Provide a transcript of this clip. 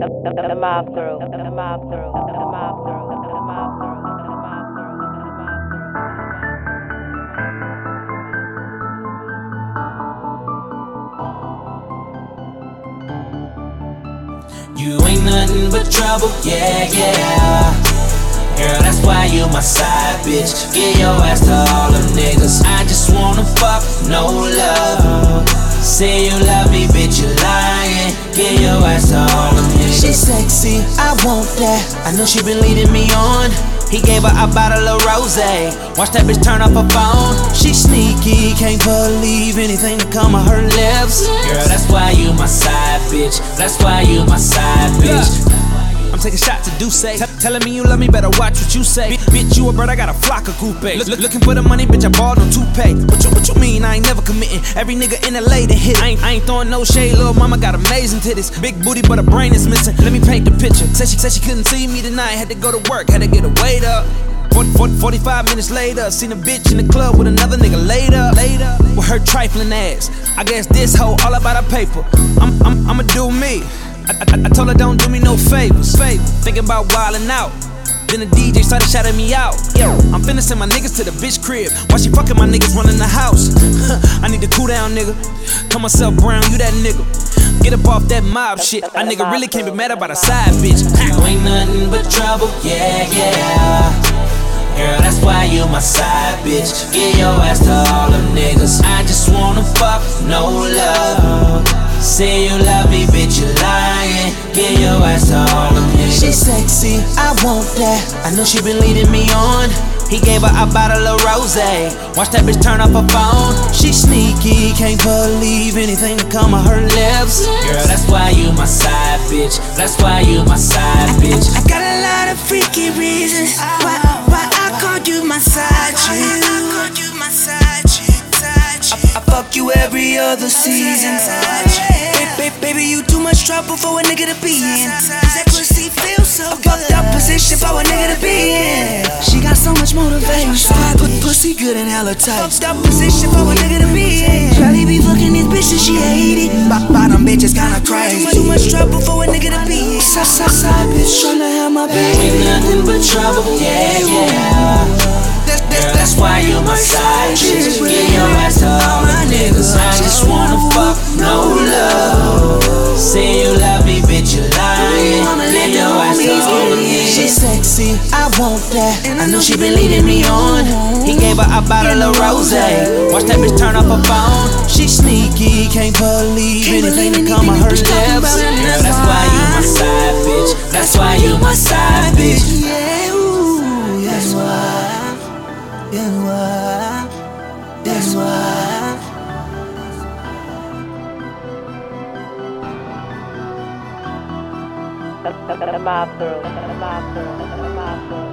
The, mob You ain't nothing but trouble, yeah, yeah. Girl, that's why you my side bitch. Get your ass to all them niggas. I just wanna fuck, no love. Say you love me, bitch, you lying. I want that. I know she been leading me on. He gave her a bottle of rose. Watch that bitch turn up her phone. She sneaky, can't believe anything that come of her lips. Girl, that's why you my side bitch. That's why you my side bitch. I'm taking shots to do say. telling me you love me, better watch what you say. Bitch, bitch, you a bird, I got a flock of groupies. Look, look, looking for the money, bitch, I balled on toupee. What you, what you mean? I ain't never committing. Every nigga in LA that hit. I ain't, I ain't throwing no shade. Little mama got amazing titties. Big booty, but her brain is missing. Let me paint the picture. Said she said she couldn't see me tonight. Had to go to work, had to get a weight up. 40, 40, 45 minutes later, seen a bitch in the club with another nigga later. Later, with her trifling ass. I guess this hoe all about her paper. I'm, I'm, I'ma do me. I, I, I told her don't do me no favors. Favor. Thinking about wildin' out. Then the DJ started shouting me out. Yo, I'm finna send my niggas to the bitch crib. While she fucking my niggas running the house. I need to cool down, nigga. Call myself Brown, you that nigga. Get up off that mob shit. A nigga really can't be mad about a side bitch. You ain't nothing but trouble, yeah, yeah. Girl, that's why you my side bitch. Get your ass to all them niggas. I just wanna fuck, no love. Say you love me, bitch, you lying. Get your ass to all them niggas. She sexy, I want that. I know she been leading me on. He gave her a bottle of rose. Watch that bitch turn up her phone. She sneaky, can't believe anything that come of her lips. Girl, that's why you my side bitch. That's why you my side bitch. You every other season. Baby, baby, you too much trouble for a nigga to be in. Cause that pussy feels so good. A fucked up position for a nigga to be in. She got so much motivation. Put pussy good and hella tight. Fucked up position for a nigga to be in. Charlie be fucking these bitches, she hate it. Bo- Bottom bitches kinda crazy. Too much trouble for a nigga to be in. Side, side, side bitch tryna have my baby. Ain't nothing but trouble, yeah, yeah. Girl, that's that's why you're my side that. I know she been leading me on. He gave her a bottle of rose. Watch that bitch turn up her phone. She sneaky, can't believe anything that come of her lips. Girl, that's why you my side bitch. That's why you my side bitch. Yeah, ooh, that's why. That's why. That's why. Mob crew. The mob crew. The mob crew.